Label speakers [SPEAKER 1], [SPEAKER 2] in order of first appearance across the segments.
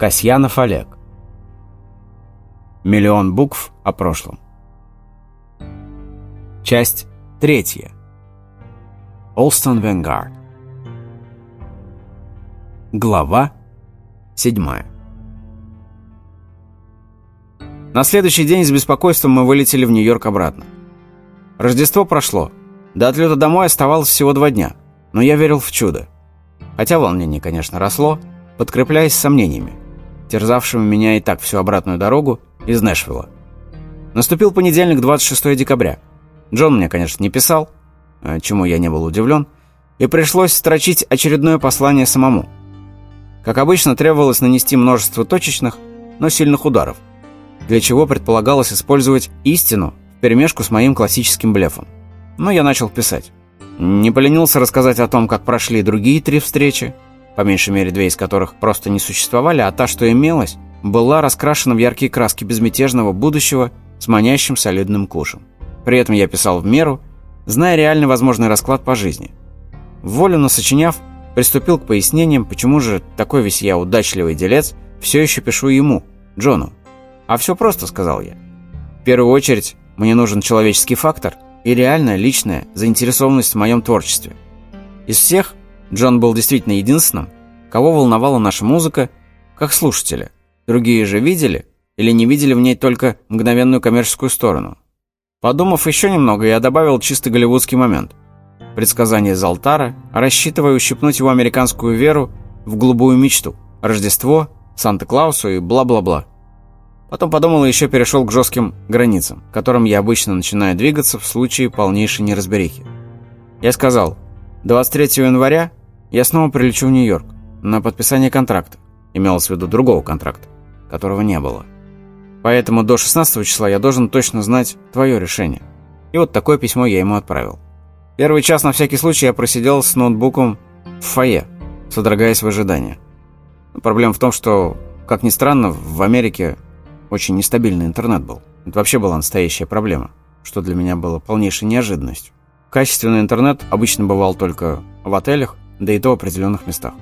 [SPEAKER 1] Касьянов Олег. Миллион букв о прошлом. Часть третья. Олстон Венгард. Глава седьмая. На следующий день с беспокойством мы вылетели в Нью-Йорк обратно. Рождество прошло. До отлета домой оставалось всего два дня, но я верил в чудо. Хотя волнение, конечно, росло, подкрепляясь сомнениями терзавшим меня и так всю обратную дорогу из Нэшвилла. Наступил понедельник, 26 декабря. Джон мне, конечно, не писал, э, чему я не был удивлен, и пришлось строчить очередное послание самому. Как обычно, требовалось нанести множество точечных, но сильных ударов, для чего предполагалось использовать истину в перемешку с моим классическим блефом. Но я начал писать. Не поленился рассказать о том, как прошли другие три встречи, по меньшей мере две из которых просто не существовали, а та, что имелась, была раскрашена в яркие краски безмятежного будущего с манящим солидным кушем. При этом я писал в меру, зная реальный возможный расклад по жизни. Волю насочиняв, приступил к пояснениям, почему же такой весь я удачливый делец все еще пишу ему, Джону. «А все просто», — сказал я. «В первую очередь, мне нужен человеческий фактор и реальная личная заинтересованность в моем творчестве. Из всех Джон был действительно единственным, кого волновала наша музыка, как слушателя. Другие же видели или не видели в ней только мгновенную коммерческую сторону. Подумав еще немного, я добавил чисто голливудский момент. Предсказание из алтара, рассчитывая ущипнуть его американскую веру в голубую мечту, Рождество, Санта-Клаусу и бла-бла-бла. Потом подумал и еще перешел к жестким границам, которым я обычно начинаю двигаться в случае полнейшей неразберихи. Я сказал, 23 января я снова прилечу в Нью-Йорк на подписание контракта. Имелось в виду другого контракта, которого не было. Поэтому до 16 числа я должен точно знать твое решение. И вот такое письмо я ему отправил. Первый час на всякий случай я просидел с ноутбуком в фойе, содрогаясь в ожидании. Проблема в том, что, как ни странно, в Америке очень нестабильный интернет был. Это вообще была настоящая проблема, что для меня было полнейшей неожиданностью. Качественный интернет обычно бывал только в отелях, да и то в определенных местах.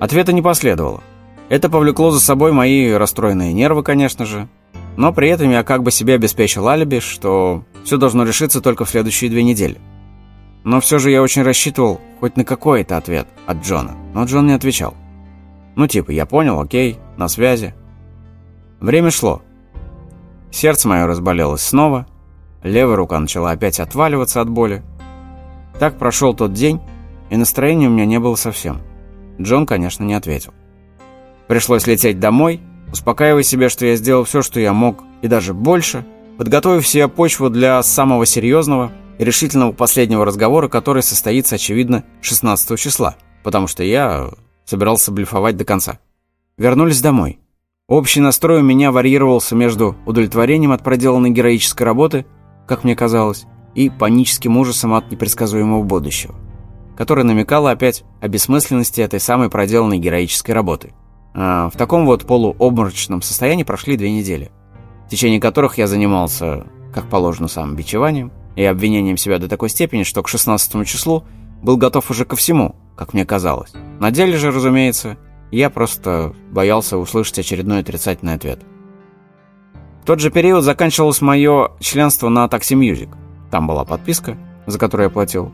[SPEAKER 1] Ответа не последовало. Это повлекло за собой мои расстроенные нервы, конечно же, но при этом я как бы себе обеспечил алиби, что все должно решиться только в следующие две недели. Но все же я очень рассчитывал хоть на какой-то ответ от Джона, но Джон не отвечал. Ну типа, я понял, окей, на связи. Время шло. Сердце мое разболелось снова, левая рука начала опять отваливаться от боли. Так прошел тот день, и настроения у меня не было совсем. Джон, конечно, не ответил. Пришлось лететь домой, успокаивая себя, что я сделал все, что я мог, и даже больше, подготовив себе почву для самого серьезного и решительного последнего разговора, который состоится, очевидно, 16 числа, потому что я собирался блефовать до конца. Вернулись домой. Общий настрой у меня варьировался между удовлетворением от проделанной героической работы, как мне казалось, и паническим ужасом от непредсказуемого будущего которая намекала опять о бессмысленности этой самой проделанной героической работы. А в таком вот полуобморочном состоянии прошли две недели, в течение которых я занимался, как положено, самобичеванием и обвинением себя до такой степени, что к 16 числу был готов уже ко всему, как мне казалось. На деле же, разумеется, я просто боялся услышать очередной отрицательный ответ. В тот же период заканчивалось мое членство на Taxi Music. Там была подписка, за которую я платил,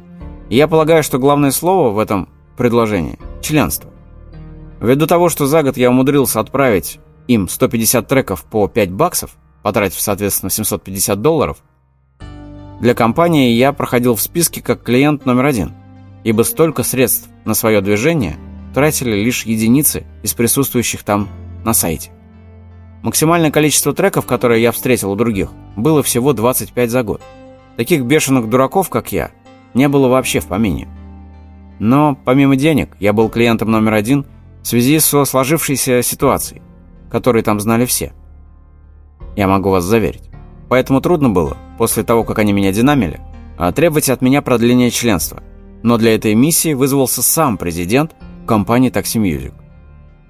[SPEAKER 1] я полагаю, что главное слово в этом предложении – членство. Ввиду того, что за год я умудрился отправить им 150 треков по 5 баксов, потратив, соответственно, 750 долларов, для компании я проходил в списке как клиент номер один, ибо столько средств на свое движение тратили лишь единицы из присутствующих там на сайте. Максимальное количество треков, которые я встретил у других, было всего 25 за год. Таких бешеных дураков, как я, не было вообще в помине. Но помимо денег, я был клиентом номер один в связи со сложившейся ситуацией, которую там знали все. Я могу вас заверить. Поэтому трудно было, после того, как они меня динамили, а требовать от меня продления членства. Но для этой миссии вызвался сам президент компании Taxi Music.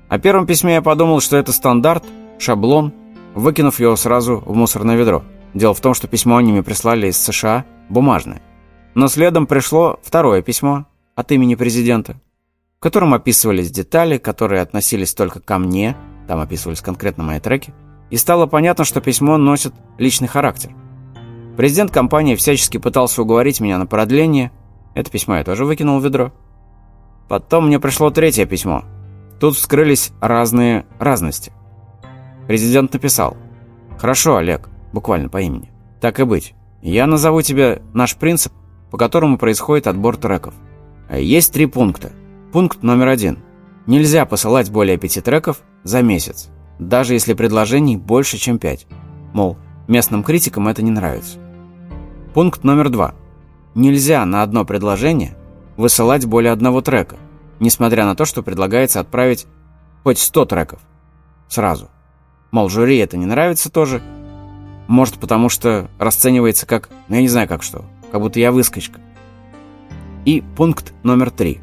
[SPEAKER 1] О первом письме я подумал, что это стандарт, шаблон, выкинув его сразу в мусорное ведро. Дело в том, что письмо они мне прислали из США бумажное. Но следом пришло второе письмо от имени президента, в котором описывались детали, которые относились только ко мне, там описывались конкретно мои треки, и стало понятно, что письмо носит личный характер. Президент компании всячески пытался уговорить меня на продление. Это письмо я тоже выкинул в ведро. Потом мне пришло третье письмо. Тут вскрылись разные разности. Президент написал. «Хорошо, Олег», буквально по имени. «Так и быть. Я назову тебе наш принцип, по которому происходит отбор треков. Есть три пункта. Пункт номер один. Нельзя посылать более пяти треков за месяц, даже если предложений больше, чем пять. Мол, местным критикам это не нравится. Пункт номер два. Нельзя на одно предложение высылать более одного трека, несмотря на то, что предлагается отправить хоть 100 треков. Сразу. Мол, жюри это не нравится тоже. Может, потому что расценивается как, ну я не знаю как что, как будто я выскочка. И пункт номер три.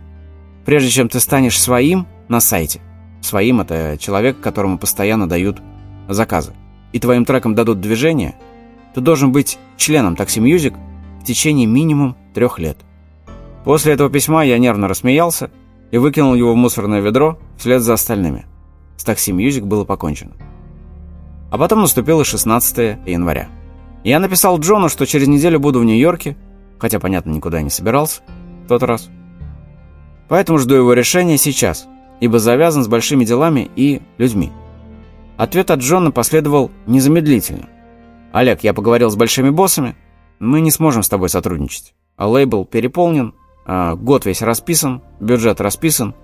[SPEAKER 1] Прежде чем ты станешь своим на сайте, своим это человек, которому постоянно дают заказы, и твоим трекам дадут движение, ты должен быть членом Taxi Music в течение минимум трех лет. После этого письма я нервно рассмеялся и выкинул его в мусорное ведро вслед за остальными. С Taxi Music было покончено. А потом наступило 16 января. Я написал Джону, что через неделю буду в Нью-Йорке, хотя, понятно, никуда не собирался в тот раз. Поэтому жду его решения сейчас, ибо завязан с большими делами и людьми. Ответ от Джона последовал незамедлительно. «Олег, я поговорил с большими боссами, мы не сможем с тобой сотрудничать. А лейбл переполнен, а, год весь расписан, бюджет расписан.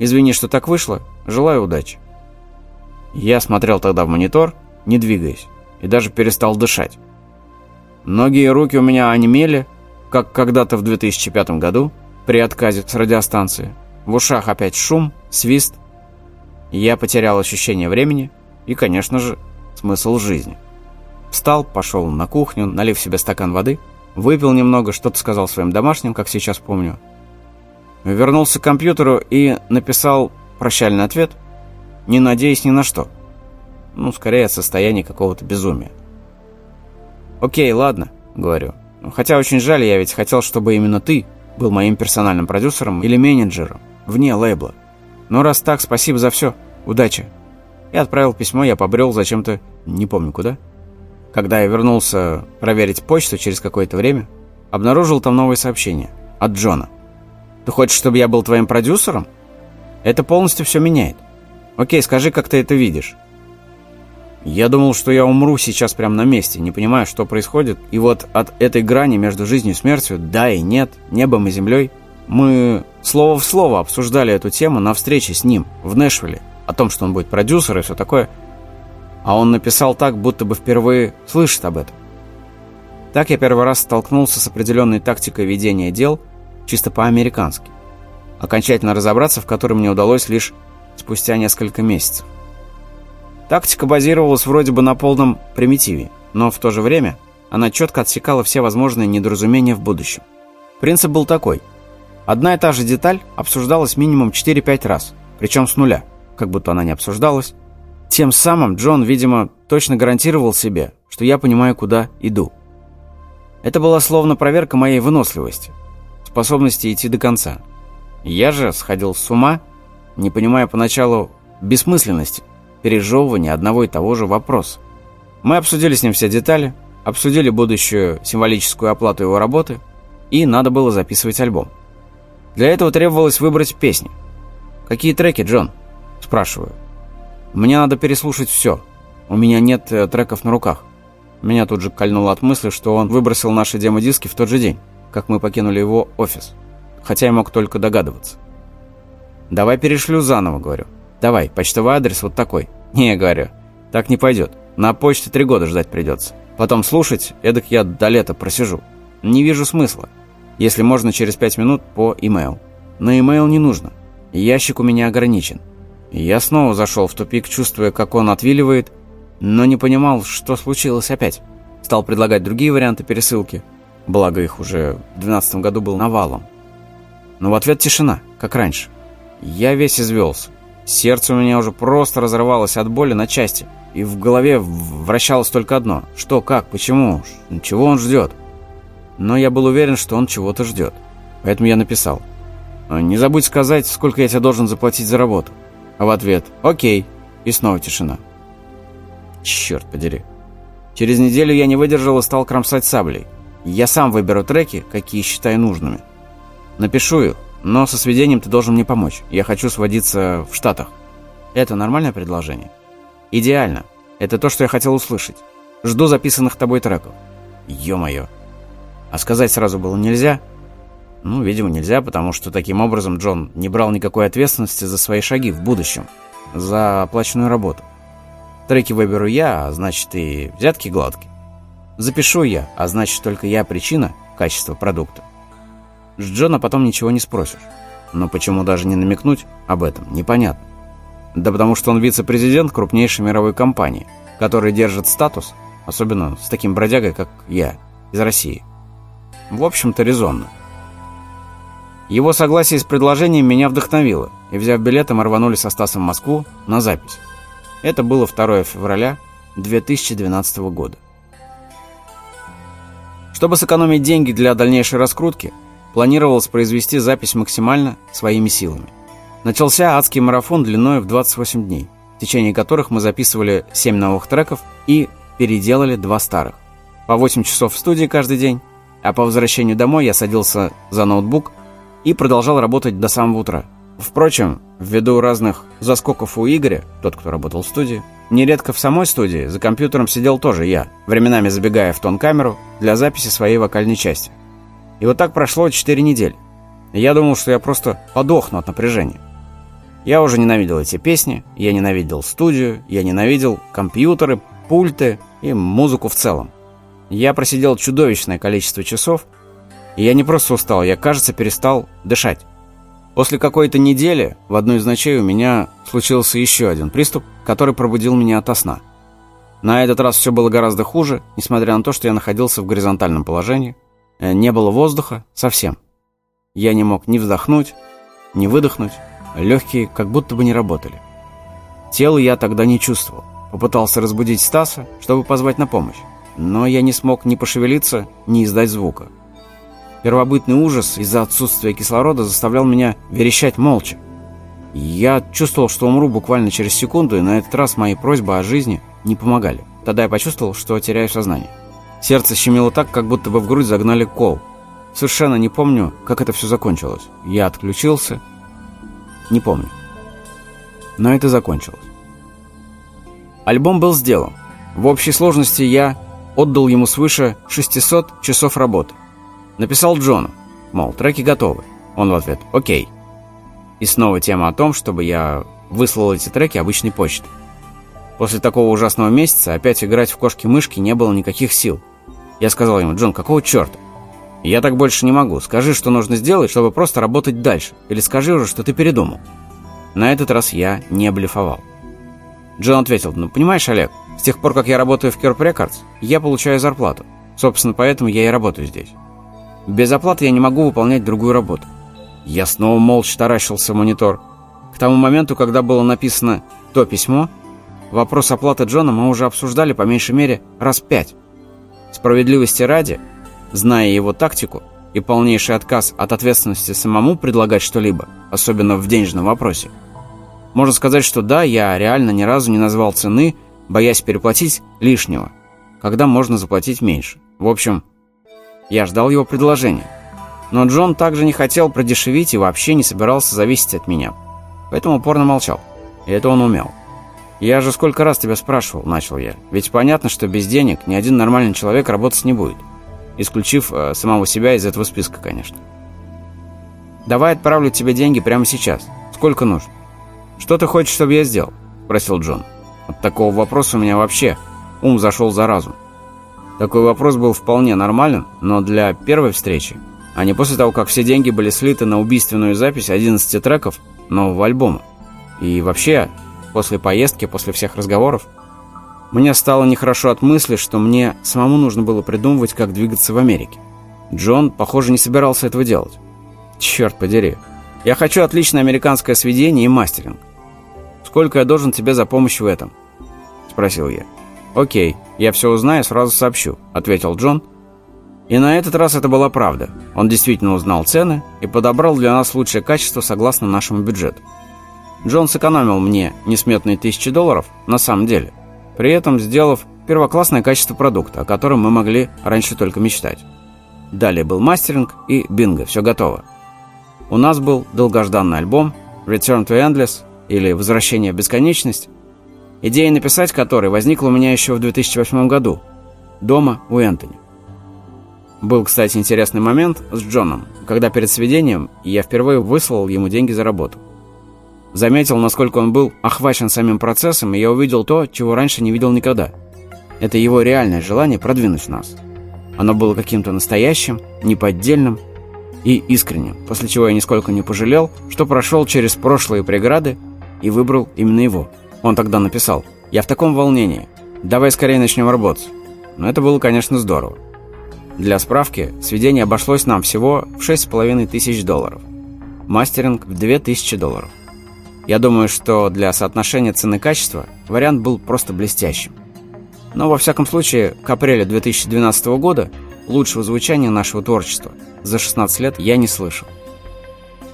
[SPEAKER 1] Извини, что так вышло. Желаю удачи. Я смотрел тогда в монитор, не двигаясь, и даже перестал дышать. Ноги и руки у меня онемели, как когда-то в 2005 году при отказе с радиостанции. В ушах опять шум, свист. Я потерял ощущение времени и, конечно же, смысл жизни. Встал, пошел на кухню, налив себе стакан воды – Выпил немного, что-то сказал своим домашним, как сейчас помню. Вернулся к компьютеру и написал прощальный ответ, не надеясь ни на что. Ну, скорее, от состояния какого-то безумия. «Окей, ладно», — говорю. «Хотя очень жаль, я ведь хотел, чтобы именно ты был моим персональным продюсером или менеджером, вне лейбла. Но раз так, спасибо за все. Удачи». И отправил письмо, я побрел зачем-то, не помню куда. Когда я вернулся проверить почту через какое-то время, обнаружил там новое сообщение от Джона. «Ты хочешь, чтобы я был твоим продюсером? Это полностью все меняет. Окей, скажи, как ты это видишь». Я думал, что я умру сейчас прямо на месте, не понимая, что происходит. И вот от этой грани между жизнью и смертью, да и нет, небом и землей, мы слово в слово обсуждали эту тему на встрече с ним в Нэшвилле, о том, что он будет продюсер и все такое – а он написал так, будто бы впервые слышит об этом. Так я первый раз столкнулся с определенной тактикой ведения дел чисто по-американски, окончательно разобраться в которой мне удалось лишь спустя несколько месяцев. Тактика базировалась вроде бы на полном примитиве, но в то же время она четко отсекала все возможные недоразумения в будущем. Принцип был такой. Одна и та же деталь обсуждалась минимум 4-5 раз, причем с нуля, как будто она не обсуждалась, тем самым Джон, видимо, точно гарантировал себе, что я понимаю, куда иду. Это была словно проверка моей выносливости, способности идти до конца. Я же сходил с ума, не понимая поначалу бессмысленности пережевывания одного и того же вопроса. Мы обсудили с ним все детали, обсудили будущую символическую оплату его работы, и надо было записывать альбом. Для этого требовалось выбрать песни. «Какие треки, Джон?» – спрашиваю. Мне надо переслушать все. У меня нет э, треков на руках. Меня тут же кольнуло от мысли, что он выбросил наши демо-диски в тот же день, как мы покинули его офис. Хотя я мог только догадываться. «Давай перешлю заново», — говорю. «Давай, почтовый адрес вот такой». «Не», — говорю, — «так не пойдет. На почте три года ждать придется. Потом слушать, эдак я до лета просижу. Не вижу смысла. Если можно через пять минут по имейл. На имейл не нужно. Ящик у меня ограничен. Я снова зашел в тупик, чувствуя, как он отвиливает, но не понимал, что случилось опять. Стал предлагать другие варианты пересылки, благо их уже в 12 году был навалом. Но в ответ тишина, как раньше. Я весь извелся. Сердце у меня уже просто разрывалось от боли на части, и в голове вращалось только одно. Что, как, почему, чего он ждет? Но я был уверен, что он чего-то ждет. Поэтому я написал. «Не забудь сказать, сколько я тебе должен заплатить за работу». А в ответ «Окей». И снова тишина. Черт подери. Через неделю я не выдержал и стал кромсать саблей. Я сам выберу треки, какие считаю нужными. Напишу их, но со сведением ты должен мне помочь. Я хочу сводиться в Штатах. Это нормальное предложение? Идеально. Это то, что я хотел услышать. Жду записанных тобой треков. Ё-моё. А сказать сразу было нельзя? Ну, видимо, нельзя, потому что таким образом Джон не брал никакой ответственности за свои шаги в будущем. За оплаченную работу. Треки выберу я, а значит и взятки гладкие. Запишу я, а значит только я причина качества продукта. С Джона потом ничего не спросишь. Но почему даже не намекнуть об этом, непонятно. Да потому что он вице-президент крупнейшей мировой компании, который держит статус, особенно с таким бродягой, как я, из России. В общем-то, резонно. Его согласие с предложением меня вдохновило, и, взяв билеты, мы рванули со Стасом в Москву на запись. Это было 2 февраля 2012 года. Чтобы сэкономить деньги для дальнейшей раскрутки, планировалось произвести запись максимально своими силами. Начался адский марафон длиной в 28 дней, в течение которых мы записывали 7 новых треков и переделали два старых. По 8 часов в студии каждый день, а по возвращению домой я садился за ноутбук и продолжал работать до самого утра. Впрочем, ввиду разных заскоков у Игоря, тот, кто работал в студии, нередко в самой студии за компьютером сидел тоже я, временами забегая в тон-камеру для записи своей вокальной части. И вот так прошло 4 недели. Я думал, что я просто подохну от напряжения. Я уже ненавидел эти песни, я ненавидел студию, я ненавидел компьютеры, пульты и музыку в целом. Я просидел чудовищное количество часов, и я не просто устал, я, кажется, перестал дышать. После какой-то недели в одну из ночей у меня случился еще один приступ, который пробудил меня ото сна. На этот раз все было гораздо хуже, несмотря на то, что я находился в горизонтальном положении. Э, не было воздуха совсем. Я не мог ни вздохнуть, ни выдохнуть. Легкие как будто бы не работали. Тело я тогда не чувствовал. Попытался разбудить Стаса, чтобы позвать на помощь. Но я не смог ни пошевелиться, ни издать звука. Первобытный ужас из-за отсутствия кислорода заставлял меня верещать молча. Я чувствовал, что умру буквально через секунду, и на этот раз мои просьбы о жизни не помогали. Тогда я почувствовал, что теряю сознание. Сердце щемило так, как будто бы в грудь загнали кол. Совершенно не помню, как это все закончилось. Я отключился, не помню. Но это закончилось. Альбом был сделан. В общей сложности я отдал ему свыше 600 часов работы. Написал Джону, мол, треки готовы. Он в ответ «Окей». И снова тема о том, чтобы я выслал эти треки обычной почтой. После такого ужасного месяца опять играть в кошки-мышки не было никаких сил. Я сказал ему, Джон, какого черта? «Я так больше не могу. Скажи, что нужно сделать, чтобы просто работать дальше. Или скажи уже, что ты передумал». На этот раз я не блефовал. Джон ответил, «Ну, понимаешь, Олег, с тех пор, как я работаю в Curb Records, я получаю зарплату. Собственно, поэтому я и работаю здесь. Без оплаты я не могу выполнять другую работу». Я снова молча таращился в монитор. К тому моменту, когда было написано то письмо, вопрос оплаты Джона мы уже обсуждали по меньшей мере раз пять. Справедливости ради – Зная его тактику и полнейший отказ от ответственности самому предлагать что-либо, особенно в денежном вопросе, можно сказать, что да, я реально ни разу не назвал цены, боясь переплатить лишнего, когда можно заплатить меньше. В общем, я ждал его предложения. Но Джон также не хотел продешевить и вообще не собирался зависеть от меня. Поэтому упорно молчал. И это он умел. «Я же сколько раз тебя спрашивал», — начал я. «Ведь понятно, что без денег ни один нормальный человек работать не будет исключив э, самого себя из этого списка, конечно. «Давай отправлю тебе деньги прямо сейчас. Сколько нужно?» «Что ты хочешь, чтобы я сделал?» – спросил Джон. От такого вопроса у меня вообще ум зашел за разум. Такой вопрос был вполне нормален, но для первой встречи, а не после того, как все деньги были слиты на убийственную запись 11 треков нового альбома. И вообще, после поездки, после всех разговоров, мне стало нехорошо от мысли, что мне самому нужно было придумывать, как двигаться в Америке. Джон, похоже, не собирался этого делать. Черт подери. Я хочу отличное американское сведение и мастеринг. Сколько я должен тебе за помощь в этом? Спросил я. Окей, я все узнаю, сразу сообщу, ответил Джон. И на этот раз это была правда. Он действительно узнал цены и подобрал для нас лучшее качество согласно нашему бюджету. Джон сэкономил мне несметные тысячи долларов на самом деле, при этом сделав первоклассное качество продукта, о котором мы могли раньше только мечтать. Далее был мастеринг и бинго, все готово. У нас был долгожданный альбом «Return to Endless» или «Возвращение в бесконечность», идея написать который возникла у меня еще в 2008 году, дома у Энтони. Был, кстати, интересный момент с Джоном, когда перед сведением я впервые выслал ему деньги за работу. Заметил, насколько он был охвачен самим процессом, и я увидел то, чего раньше не видел никогда. Это его реальное желание продвинуть нас. Оно было каким-то настоящим, неподдельным и искренним, после чего я нисколько не пожалел, что прошел через прошлые преграды и выбрал именно его. Он тогда написал «Я в таком волнении. Давай скорее начнем работать». Но это было, конечно, здорово. Для справки, сведение обошлось нам всего в 6,5 тысяч долларов. Мастеринг в 2000 долларов. Я думаю, что для соотношения цены-качества вариант был просто блестящим. Но, во всяком случае, к апрелю 2012 года лучшего звучания нашего творчества за 16 лет я не слышал.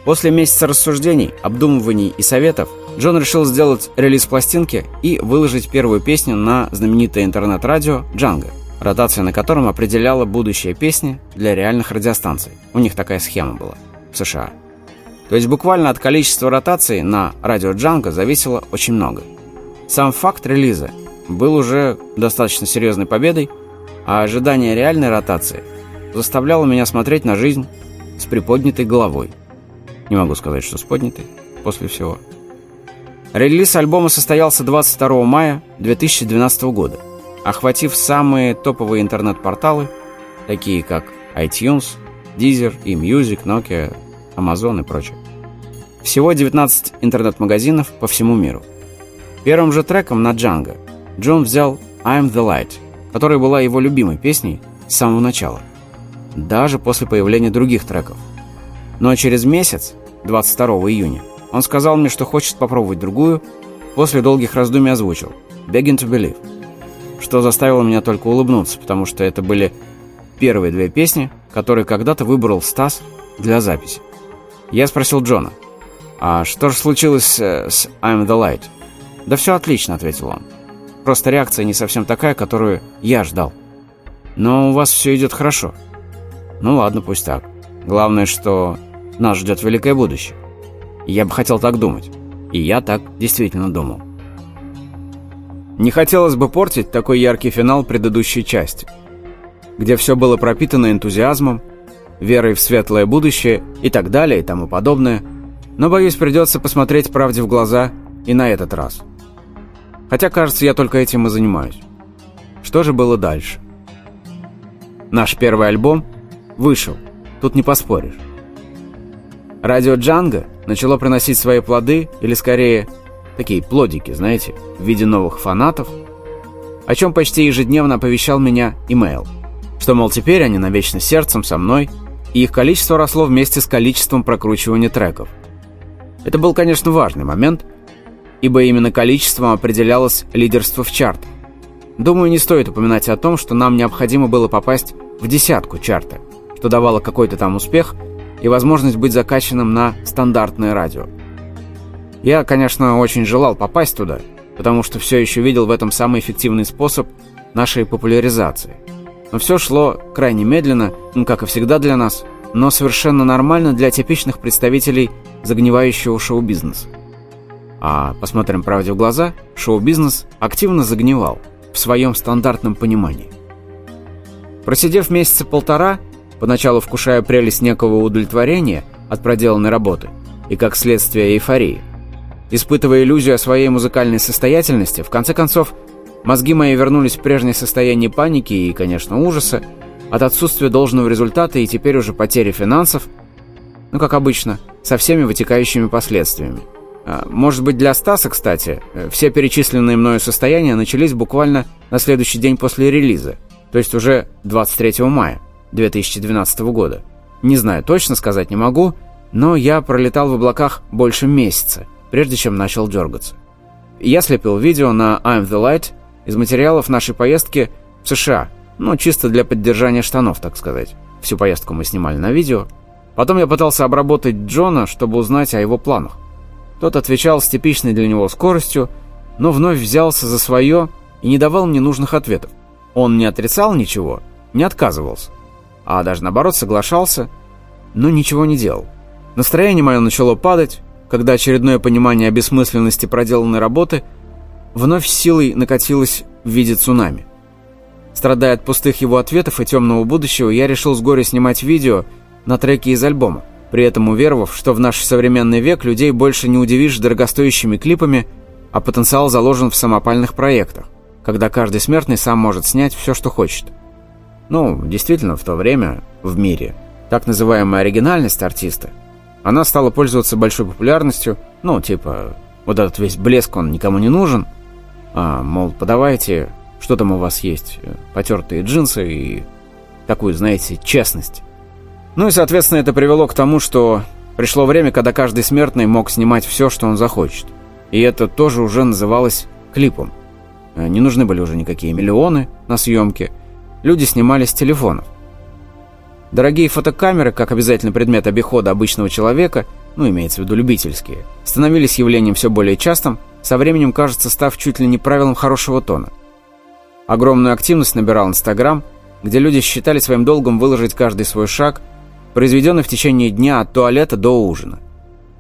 [SPEAKER 1] После месяца рассуждений, обдумываний и советов Джон решил сделать релиз пластинки и выложить первую песню на знаменитое интернет-радио «Джанго», ротация на котором определяла будущее песни для реальных радиостанций. У них такая схема была в США. То есть буквально от количества ротаций на радио Джанго зависело очень много. Сам факт релиза был уже достаточно серьезной победой, а ожидание реальной ротации заставляло меня смотреть на жизнь с приподнятой головой. Не могу сказать, что с поднятой после всего. Релиз альбома состоялся 22 мая 2012 года, охватив самые топовые интернет-порталы, такие как iTunes, Deezer, eMusic, Nokia, Amazon и прочее. Всего 19 интернет-магазинов по всему миру. Первым же треком на Django Джон взял «I'm the Light», которая была его любимой песней с самого начала, даже после появления других треков. Но через месяц, 22 июня, он сказал мне, что хочет попробовать другую, после долгих раздумий озвучил «Begging to Believe», что заставило меня только улыбнуться, потому что это были первые две песни, которые когда-то выбрал Стас для записи. Я спросил Джона, «А что же случилось э, с «I'm the Light»?» «Да все отлично», — ответил он. «Просто реакция не совсем такая, которую я ждал. Но у вас все идет хорошо». «Ну ладно, пусть так. Главное, что нас ждет великое будущее. Я бы хотел так думать. И я так действительно думал». Не хотелось бы портить такой яркий финал предыдущей части, где все было пропитано энтузиазмом, верой в светлое будущее и так далее и тому подобное, но, боюсь, придется посмотреть правде в глаза и на этот раз. Хотя, кажется, я только этим и занимаюсь. Что же было дальше? Наш первый альбом вышел, тут не поспоришь. Радио Джанго начало приносить свои плоды, или скорее, такие плодики, знаете, в виде новых фанатов, о чем почти ежедневно оповещал меня имейл, что, мол, теперь они навечно сердцем со мной – и их количество росло вместе с количеством прокручивания треков. Это был, конечно, важный момент, ибо именно количеством определялось лидерство в чартах. Думаю, не стоит упоминать о том, что нам необходимо было попасть в десятку чарта, что давало какой-то там успех и возможность быть закачанным на стандартное радио. Я, конечно, очень желал попасть туда, потому что все еще видел в этом самый эффективный способ нашей популяризации – но все шло крайне медленно, ну, как и всегда для нас, но совершенно нормально для типичных представителей загнивающего шоу-бизнеса. А посмотрим правде в глаза, шоу-бизнес активно загнивал в своем стандартном понимании. Просидев месяца полтора, поначалу вкушая прелесть некого удовлетворения от проделанной работы и, как следствие, эйфории, испытывая иллюзию о своей музыкальной состоятельности, в конце концов Мозги мои вернулись в прежнее состояние паники и, конечно, ужаса от отсутствия должного результата и теперь уже потери финансов, ну, как обычно, со всеми вытекающими последствиями. А, может быть, для Стаса, кстати, все перечисленные мною состояния начались буквально на следующий день после релиза, то есть уже 23 мая 2012 года. Не знаю, точно сказать не могу, но я пролетал в облаках больше месяца, прежде чем начал дергаться. Я слепил видео на I'm the Light из материалов нашей поездки в США. Ну, чисто для поддержания штанов, так сказать. Всю поездку мы снимали на видео. Потом я пытался обработать Джона, чтобы узнать о его планах. Тот отвечал с типичной для него скоростью, но вновь взялся за свое и не давал мне нужных ответов. Он не отрицал ничего, не отказывался, а даже наоборот соглашался, но ничего не делал. Настроение мое начало падать, когда очередное понимание о бессмысленности проделанной работы вновь силой накатилось в виде цунами. Страдая от пустых его ответов и темного будущего, я решил с горя снимать видео на треке из альбома, при этом уверовав, что в наш современный век людей больше не удивишь дорогостоящими клипами, а потенциал заложен в самопальных проектах, когда каждый смертный сам может снять все, что хочет. Ну, действительно, в то время, в мире, так называемая оригинальность артиста, она стала пользоваться большой популярностью, ну, типа, вот этот весь блеск, он никому не нужен, а, мол, подавайте, что там у вас есть, потертые джинсы и такую, знаете, честность. Ну и, соответственно, это привело к тому, что пришло время, когда каждый смертный мог снимать все, что он захочет. И это тоже уже называлось клипом. Э, не нужны были уже никакие миллионы на съемке. Люди снимали с телефонов. Дорогие фотокамеры, как обязательный предмет обихода обычного человека, ну, имеется в виду любительские, становились явлением все более частым, со временем, кажется, став чуть ли не правилом хорошего тона. Огромную активность набирал Инстаграм, где люди считали своим долгом выложить каждый свой шаг – произведенный в течение дня от туалета до ужина.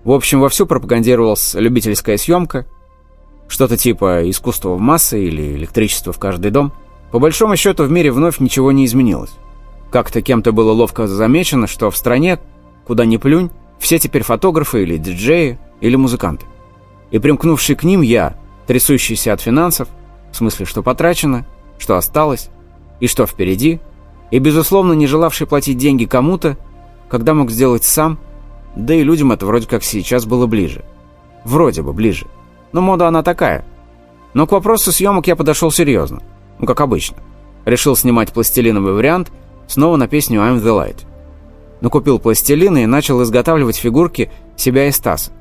[SPEAKER 1] В общем, вовсю пропагандировалась любительская съемка, что-то типа искусства в массы или электричество в каждый дом. По большому счету в мире вновь ничего не изменилось. Как-то кем-то было ловко замечено, что в стране, куда ни плюнь, все теперь фотографы или диджеи, или музыканты. И примкнувший к ним я, трясущийся от финансов, в смысле, что потрачено, что осталось, и что впереди, и, безусловно, не желавший платить деньги кому-то, когда мог сделать сам, да и людям это вроде как сейчас было ближе. Вроде бы ближе. Но мода она такая. Но к вопросу съемок я подошел серьезно. Ну, как обычно. Решил снимать пластилиновый вариант снова на песню «I'm the Light». Накупил пластилины и начал изготавливать фигурки себя и Стаса.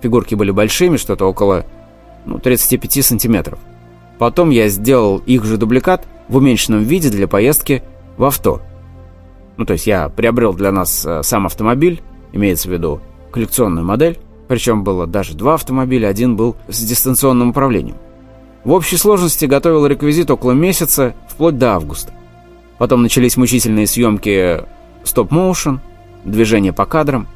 [SPEAKER 1] Фигурки были большими, что-то около ну, 35 сантиметров. Потом я сделал их же дубликат в уменьшенном виде для поездки в авто – ну, то есть я приобрел для нас э, сам автомобиль, имеется в виду коллекционную модель, причем было даже два автомобиля, один был с дистанционным управлением. В общей сложности готовил реквизит около месяца, вплоть до августа. Потом начались мучительные съемки стоп-моушен, движения по кадрам.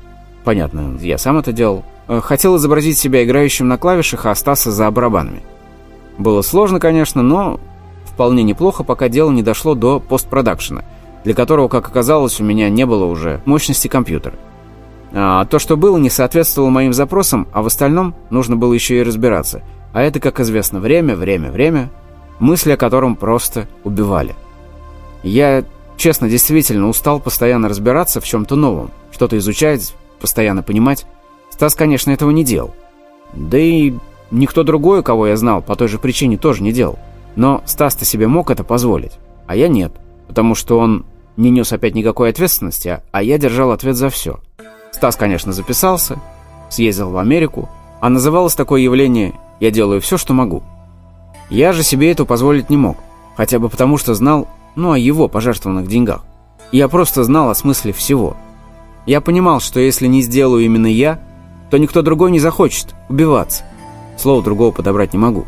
[SPEAKER 1] Понятно, я сам это делал. Э, хотел изобразить себя играющим на клавишах, а Стаса за барабанами. Было сложно, конечно, но вполне неплохо, пока дело не дошло до постпродакшена – для которого, как оказалось, у меня не было уже мощности компьютера. А то, что было, не соответствовало моим запросам, а в остальном нужно было еще и разбираться. А это, как известно, время, время, время, мысли о котором просто убивали. Я, честно, действительно устал постоянно разбираться в чем-то новом, что-то изучать, постоянно понимать. Стас, конечно, этого не делал. Да и никто другой, кого я знал, по той же причине тоже не делал. Но Стас-то себе мог это позволить, а я нет, потому что он не нес опять никакой ответственности, а я держал ответ за все. Стас, конечно, записался, съездил в Америку, а называлось такое явление «я делаю все, что могу». Я же себе это позволить не мог, хотя бы потому, что знал, ну, о его пожертвованных деньгах. Я просто знал о смысле всего. Я понимал, что если не сделаю именно я, то никто другой не захочет убиваться. Слова другого подобрать не могу.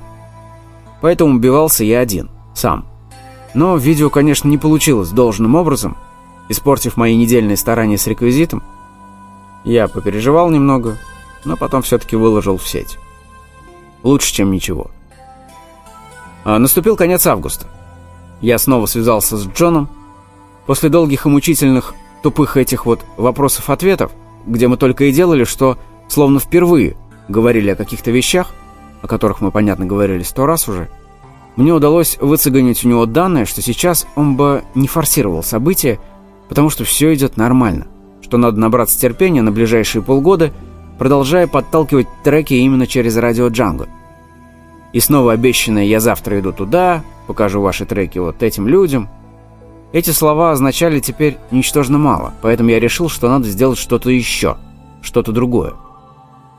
[SPEAKER 1] Поэтому убивался я один, сам. Но видео, конечно, не получилось должным образом, испортив мои недельные старания с реквизитом. Я попереживал немного, но потом все-таки выложил в сеть. Лучше, чем ничего. А наступил конец августа. Я снова связался с Джоном. После долгих и мучительных, тупых этих вот вопросов-ответов, где мы только и делали, что словно впервые говорили о каких-то вещах, о которых мы, понятно, говорили сто раз уже, мне удалось выцегонить у него данные, что сейчас он бы не форсировал события, потому что все идет нормально, что надо набраться терпения на ближайшие полгода, продолжая подталкивать треки именно через радио Джанго. И снова обещанное «я завтра иду туда», «покажу ваши треки вот этим людям». Эти слова означали теперь ничтожно мало, поэтому я решил, что надо сделать что-то еще, что-то другое.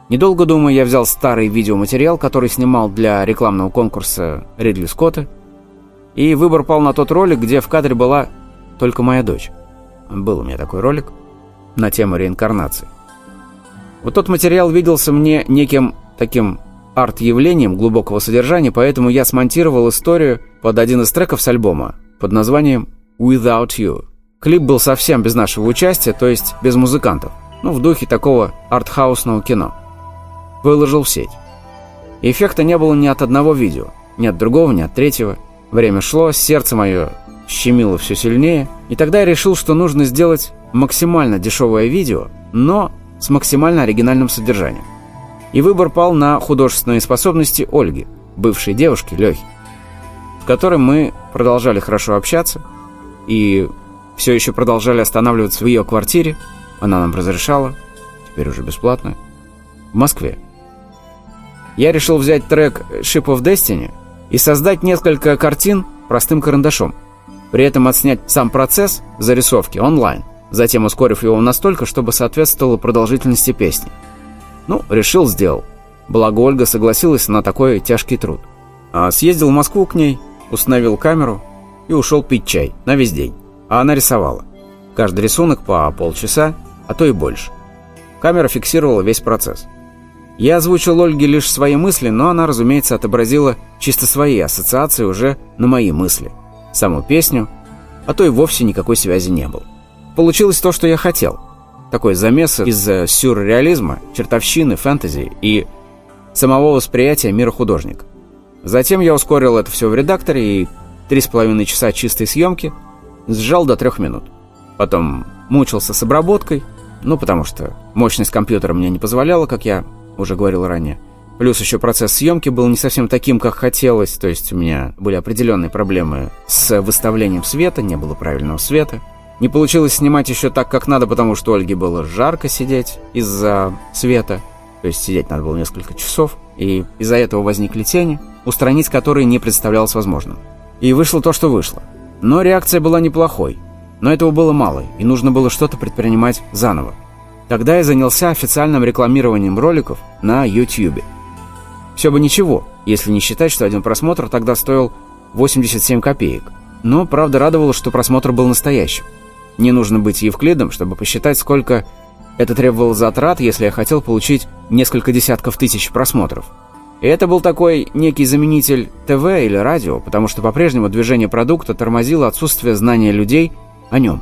[SPEAKER 1] Недолго думая, я взял старый видеоматериал, который снимал для рекламного конкурса Ридли Скотта, и выбор пал на тот ролик, где в кадре была только моя дочь. Был у меня такой ролик на тему реинкарнации. Вот тот материал виделся мне неким таким арт-явлением глубокого содержания, поэтому я смонтировал историю под один из треков с альбома под названием «Without You». Клип был совсем без нашего участия, то есть без музыкантов. Ну, в духе такого артхаусного кино. Выложил в сеть. Эффекта не было ни от одного видео, ни от другого, ни от третьего. Время шло, сердце мое щемило все сильнее, и тогда я решил, что нужно сделать максимально дешевое видео, но с максимально оригинальным содержанием. И выбор пал на художественные способности Ольги, бывшей девушки Лехи, с которой мы продолжали хорошо общаться и все еще продолжали останавливаться в ее квартире, она нам разрешала, теперь уже бесплатно, в Москве. Я решил взять трек «Ship of Destiny» и создать несколько картин простым карандашом, при этом отснять сам процесс зарисовки онлайн, затем ускорив его настолько, чтобы соответствовало продолжительности песни. Ну, решил, сделал. Благо Ольга согласилась на такой тяжкий труд. А съездил в Москву к ней, установил камеру и ушел пить чай на весь день. А она рисовала. Каждый рисунок по полчаса, а то и больше. Камера фиксировала весь процесс. Я озвучил Ольге лишь свои мысли, но она, разумеется, отобразила чисто свои ассоциации уже на мои мысли. Саму песню, а то и вовсе никакой связи не было. Получилось то, что я хотел. Такой замес из сюрреализма, чертовщины, фэнтези и самого восприятия мира художника. Затем я ускорил это все в редакторе и три с половиной часа чистой съемки сжал до трех минут. Потом мучился с обработкой, ну, потому что мощность компьютера мне не позволяла, как я уже говорил ранее. Плюс еще процесс съемки был не совсем таким, как хотелось, то есть у меня были определенные проблемы с выставлением света, не было правильного света. Не получилось снимать еще так, как надо, потому что Ольге было жарко сидеть из-за света. То есть сидеть надо было несколько часов, и из-за этого возникли тени, устранить которые не представлялось возможным. И вышло то, что вышло. Но реакция была неплохой. Но этого было мало, и нужно было что-то предпринимать заново. Тогда я занялся официальным рекламированием роликов на YouTube. Все бы ничего, если не считать, что один просмотр тогда стоил 87 копеек. Но, правда, радовало, что просмотр был настоящим. Не нужно быть Евклидом, чтобы посчитать, сколько это требовало затрат, если я хотел получить несколько десятков тысяч просмотров. И это был такой некий заменитель ТВ или радио, потому что по-прежнему движение продукта тормозило отсутствие знания людей о нем.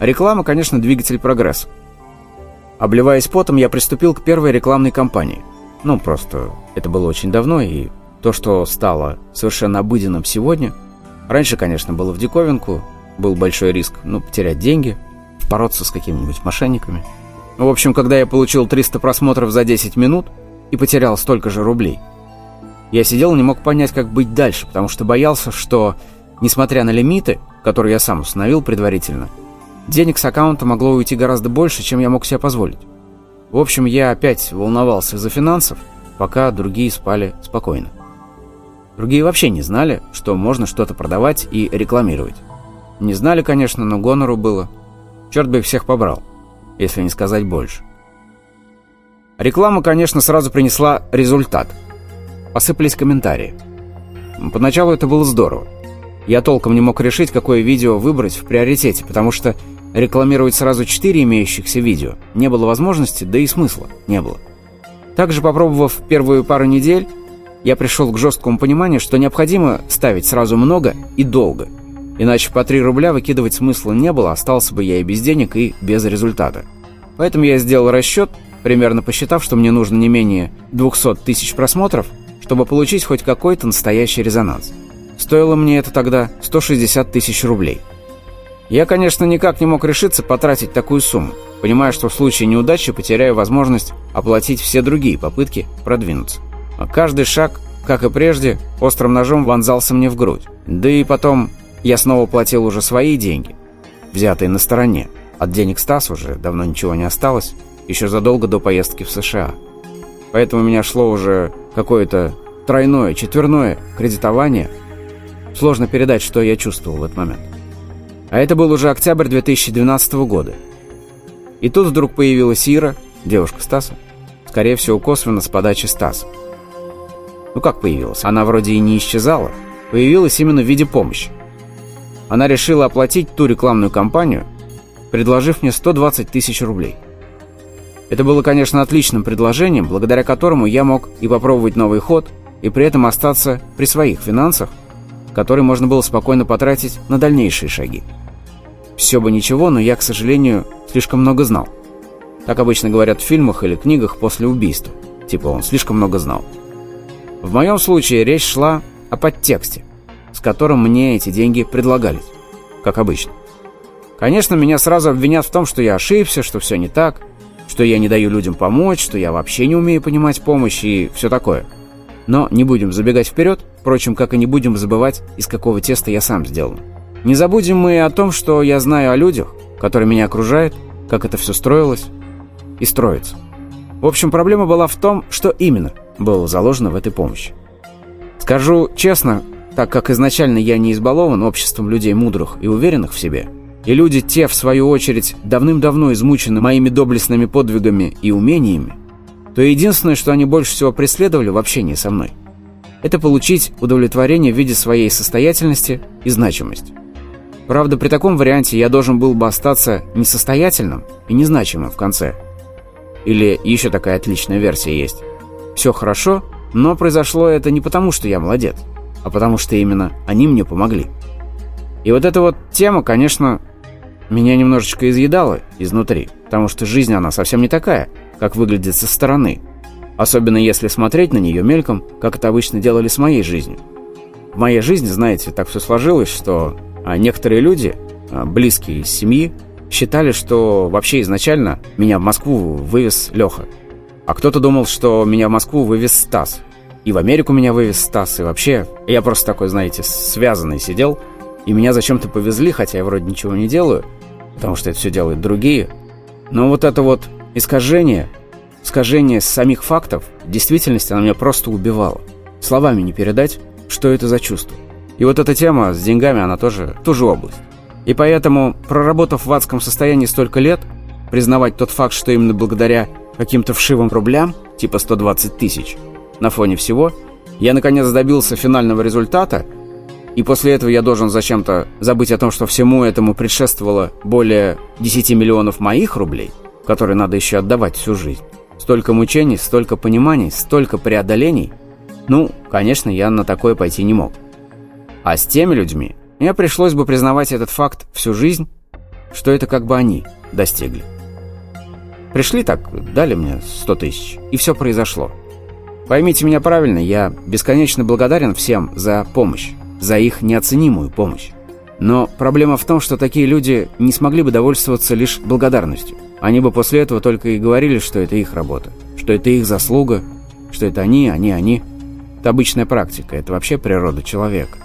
[SPEAKER 1] Реклама, конечно, двигатель прогресса. Обливаясь потом, я приступил к первой рекламной кампании. Ну, просто это было очень давно, и то, что стало совершенно обыденным сегодня, раньше, конечно, было в диковинку, был большой риск, ну, потерять деньги, бороться с какими-нибудь мошенниками. В общем, когда я получил 300 просмотров за 10 минут и потерял столько же рублей, я сидел и не мог понять, как быть дальше, потому что боялся, что, несмотря на лимиты, которые я сам установил предварительно, денег с аккаунта могло уйти гораздо больше, чем я мог себе позволить. В общем, я опять волновался за финансов, пока другие спали спокойно. Другие вообще не знали, что можно что-то продавать и рекламировать. Не знали, конечно, но гонору было. Черт бы их всех побрал, если не сказать больше. Реклама, конечно, сразу принесла результат. Посыпались комментарии. Поначалу это было здорово. Я толком не мог решить, какое видео выбрать в приоритете, потому что рекламировать сразу четыре имеющихся видео не было возможности, да и смысла не было. Также, попробовав первую пару недель, я пришел к жесткому пониманию, что необходимо ставить сразу много и долго – Иначе по 3 рубля выкидывать смысла не было, остался бы я и без денег, и без результата. Поэтому я сделал расчет, примерно посчитав, что мне нужно не менее 200 тысяч просмотров, чтобы получить хоть какой-то настоящий резонанс. Стоило мне это тогда 160 тысяч рублей. Я, конечно, никак не мог решиться потратить такую сумму, понимая, что в случае неудачи потеряю возможность оплатить все другие попытки продвинуться. А каждый шаг, как и прежде, острым ножом вонзался мне в грудь. Да и потом я снова платил уже свои деньги, взятые на стороне. От денег Стас уже давно ничего не осталось, еще задолго до поездки в США. Поэтому у меня шло уже какое-то тройное, четверное кредитование. Сложно передать, что я чувствовал в этот момент. А это был уже октябрь 2012 года. И тут вдруг появилась Ира, девушка Стаса, скорее всего, косвенно с подачи Стаса. Ну как появилась? Она вроде и не исчезала. Появилась именно в виде помощи она решила оплатить ту рекламную кампанию, предложив мне 120 тысяч рублей. Это было, конечно, отличным предложением, благодаря которому я мог и попробовать новый ход, и при этом остаться при своих финансах, которые можно было спокойно потратить на дальнейшие шаги. Все бы ничего, но я, к сожалению, слишком много знал. Так обычно говорят в фильмах или книгах после убийства. Типа он слишком много знал. В моем случае речь шла о подтексте, с которым мне эти деньги предлагались, как обычно. Конечно, меня сразу обвинят в том, что я ошибся, что все не так, что я не даю людям помочь, что я вообще не умею понимать помощь и все такое. Но не будем забегать вперед, впрочем, как и не будем забывать, из какого теста я сам сделан. Не забудем мы о том, что я знаю о людях, которые меня окружают, как это все строилось и строится. В общем, проблема была в том, что именно было заложено в этой помощи. Скажу честно, так как изначально я не избалован обществом людей мудрых и уверенных в себе, и люди те, в свою очередь, давным-давно измучены моими доблестными подвигами и умениями, то единственное, что они больше всего преследовали в общении со мной, это получить удовлетворение в виде своей состоятельности и значимости. Правда, при таком варианте я должен был бы остаться несостоятельным и незначимым в конце. Или еще такая отличная версия есть. Все хорошо, но произошло это не потому, что я молодец, а потому что именно они мне помогли. И вот эта вот тема, конечно, меня немножечко изъедала изнутри, потому что жизнь, она совсем не такая, как выглядит со стороны. Особенно если смотреть на нее мельком, как это обычно делали с моей жизнью. В моей жизни, знаете, так все сложилось, что а, некоторые люди, а, близкие из семьи, считали, что вообще изначально меня в Москву вывез Леха. А кто-то думал, что меня в Москву вывез Стас. И в Америку меня вывез Стас, и вообще... Я просто такой, знаете, связанный сидел, и меня зачем-то повезли, хотя я вроде ничего не делаю, потому что это все делают другие. Но вот это вот искажение, искажение самих фактов, действительности она меня просто убивала. Словами не передать, что это за чувство. И вот эта тема с деньгами, она тоже, тоже область. И поэтому, проработав в адском состоянии столько лет, признавать тот факт, что именно благодаря каким-то вшивым рублям, типа 120 тысяч, на фоне всего, я наконец добился финального результата, и после этого я должен зачем-то забыть о том, что всему этому предшествовало более 10 миллионов моих рублей, которые надо еще отдавать всю жизнь. Столько мучений, столько пониманий, столько преодолений. Ну, конечно, я на такое пойти не мог. А с теми людьми мне пришлось бы признавать этот факт всю жизнь, что это как бы они достигли. Пришли так, дали мне 100 тысяч, и все произошло. Поймите меня правильно, я бесконечно благодарен всем за помощь, за их неоценимую помощь. Но проблема в том, что такие люди не смогли бы довольствоваться лишь благодарностью. Они бы после этого только и говорили, что это их работа, что это их заслуга, что это они, они, они. Это обычная практика, это вообще природа человека.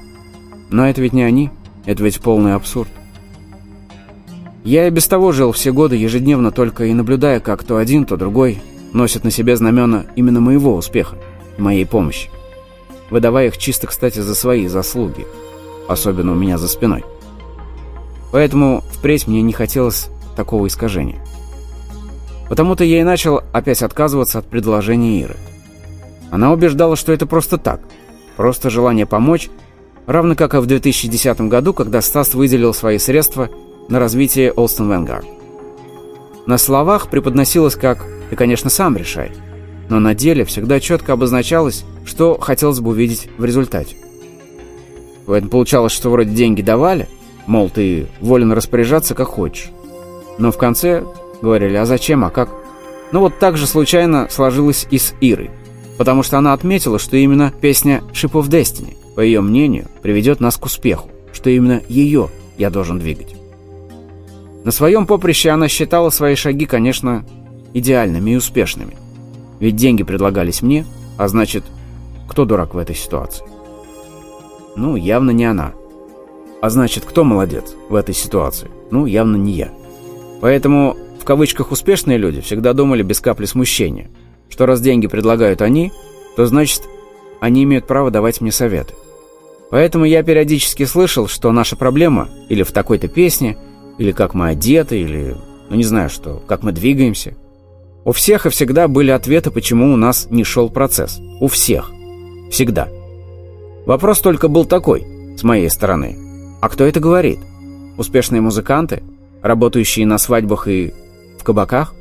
[SPEAKER 1] Но это ведь не они, это ведь полный абсурд. Я и без того жил все годы ежедневно только и наблюдая, как то один, то другой носит на себе знамена именно моего успеха, моей помощи, выдавая их чисто, кстати, за свои заслуги, особенно у меня за спиной. Поэтому впредь мне не хотелось такого искажения. Потому-то я и начал опять отказываться от предложения Иры. Она убеждала, что это просто так, просто желание помочь Равно как и в 2010 году, когда Стас выделил свои средства на развитие Олстон Венгард. На словах преподносилось как «ты, конечно, сам решай», но на деле всегда четко обозначалось, что хотелось бы увидеть в результате. Поэтому получалось, что вроде деньги давали, мол, ты волен распоряжаться как хочешь. Но в конце говорили, а зачем, а как? Ну вот так же случайно сложилось и с Ирой, потому что она отметила, что именно песня «Ship of Destiny» по ее мнению, приведет нас к успеху, что именно ее я должен двигать. На своем поприще она считала свои шаги, конечно, идеальными и успешными. Ведь деньги предлагались мне, а значит, кто дурак в этой ситуации? Ну, явно не она. А значит, кто молодец в этой ситуации? Ну, явно не я. Поэтому в кавычках успешные люди всегда думали без капли смущения, что раз деньги предлагают они, то значит, они имеют право давать мне советы. Поэтому я периодически слышал, что наша проблема или в такой-то песне, или как мы одеты, или, ну не знаю что, как мы двигаемся. У всех и всегда были ответы, почему у нас не шел процесс. У всех. Всегда. Вопрос только был такой, с моей стороны. А кто это говорит? Успешные музыканты? Работающие на свадьбах и в кабаках?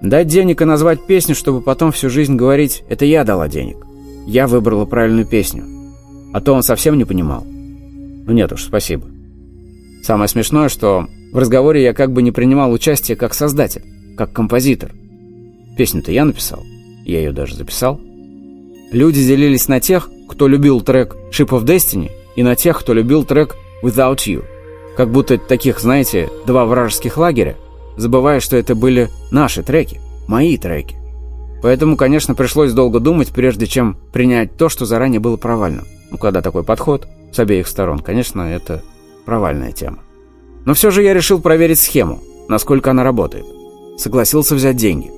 [SPEAKER 1] Дать денег и назвать песню, чтобы потом всю жизнь говорить «это я дала денег». Я выбрала правильную песню. А то он совсем не понимал. Ну нет уж, спасибо. Самое смешное, что в разговоре я как бы не принимал участие как создатель, как композитор. Песню-то я написал. Я ее даже записал. Люди делились на тех, кто любил трек «Ship of Destiny» и на тех, кто любил трек «Without You». Как будто таких, знаете, два вражеских лагеря, забывая, что это были наши треки, мои треки. Поэтому, конечно, пришлось долго думать, прежде чем принять то, что заранее было провальным. Ну, когда такой подход с обеих сторон, конечно, это провальная тема. Но все же я решил проверить схему, насколько она работает. Согласился взять деньги.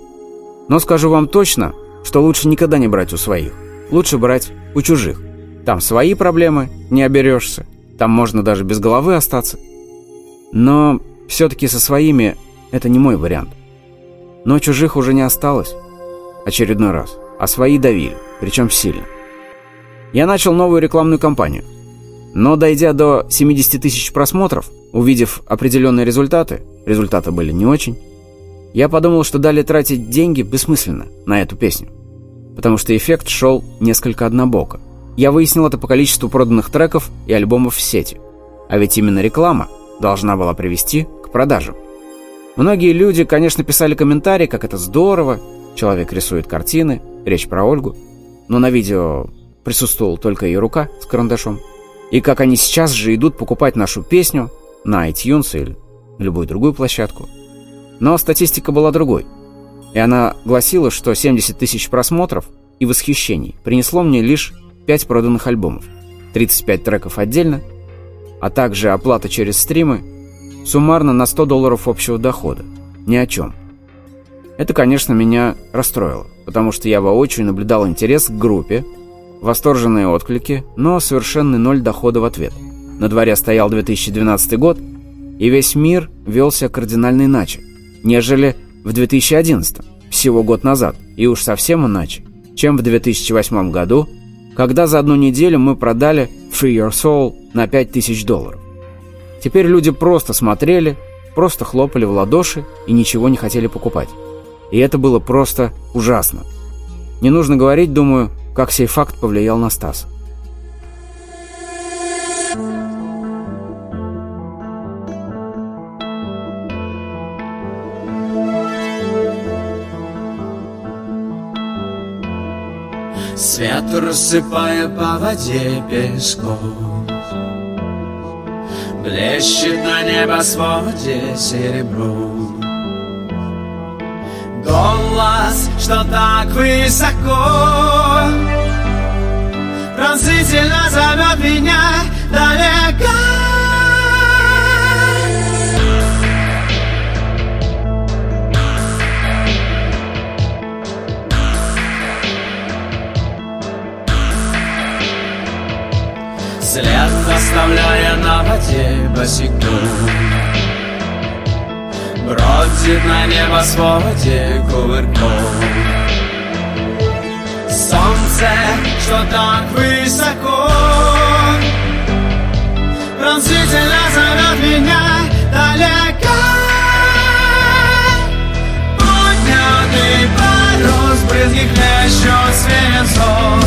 [SPEAKER 1] Но скажу вам точно, что лучше никогда не брать у своих. Лучше брать у чужих. Там свои проблемы, не оберешься. Там можно даже без головы остаться. Но все-таки со своими это не мой вариант. Но чужих уже не осталось. Очередной раз. А свои давили, причем сильно. Я начал новую рекламную кампанию. Но дойдя до 70 тысяч просмотров, увидев определенные результаты, результаты были не очень, я подумал, что далее тратить деньги бессмысленно на эту песню. Потому что эффект шел несколько однобоко. Я выяснил это по количеству проданных треков и альбомов в сети. А ведь именно реклама должна была привести к продажам. Многие люди, конечно, писали комментарии, как это здорово, человек рисует картины, речь про Ольгу, но на видео присутствовала только ее рука с карандашом. И как они сейчас же идут покупать нашу песню на iTunes или любую другую площадку. Но статистика была другой. И она гласила, что 70 тысяч просмотров и восхищений принесло мне лишь 5 проданных альбомов, 35 треков отдельно, а также оплата через стримы, суммарно на 100 долларов общего дохода. Ни о чем. Это, конечно, меня расстроило, потому что я воочию наблюдал интерес к группе, восторженные отклики, но совершенный ноль дохода в ответ. На дворе стоял 2012 год, и весь мир велся кардинально иначе, нежели в 2011, всего год назад, и уж совсем иначе, чем в 2008 году, когда за одну неделю мы продали Free Your Soul на 5000 долларов. Теперь люди просто смотрели, просто хлопали в ладоши и ничего не хотели покупать. И это было просто ужасно. Не нужно говорить, думаю, как сей факт повлиял на Стаса.
[SPEAKER 2] Свет рассыпая по воде песком Блещет на небосводе серебром Голос, что так высоко. Пронзительно зовет меня далеко. След оставляя на воде босиком Бродит на небосводе кувырком. Солнце, что так высоко. Пронзительно зовет меня далеко. Поднятый парус, брызги хлещут свинцом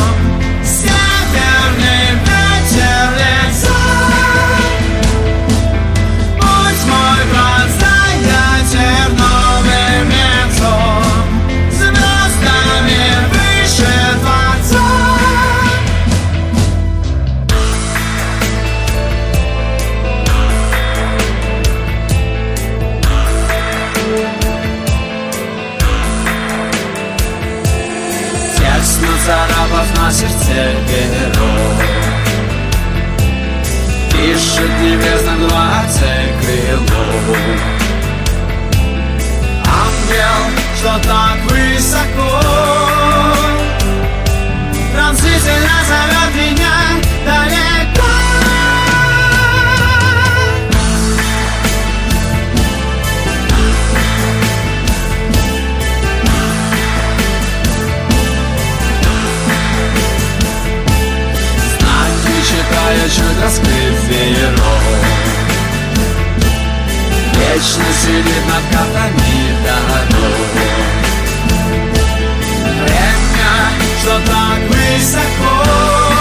[SPEAKER 2] сердце герой Пишет небесно двадцать крыло Ангел, что так высоко? Пронзительно зовет меня раскрыт веером Вечно сидит над катами дорогой. Время, что так высоко.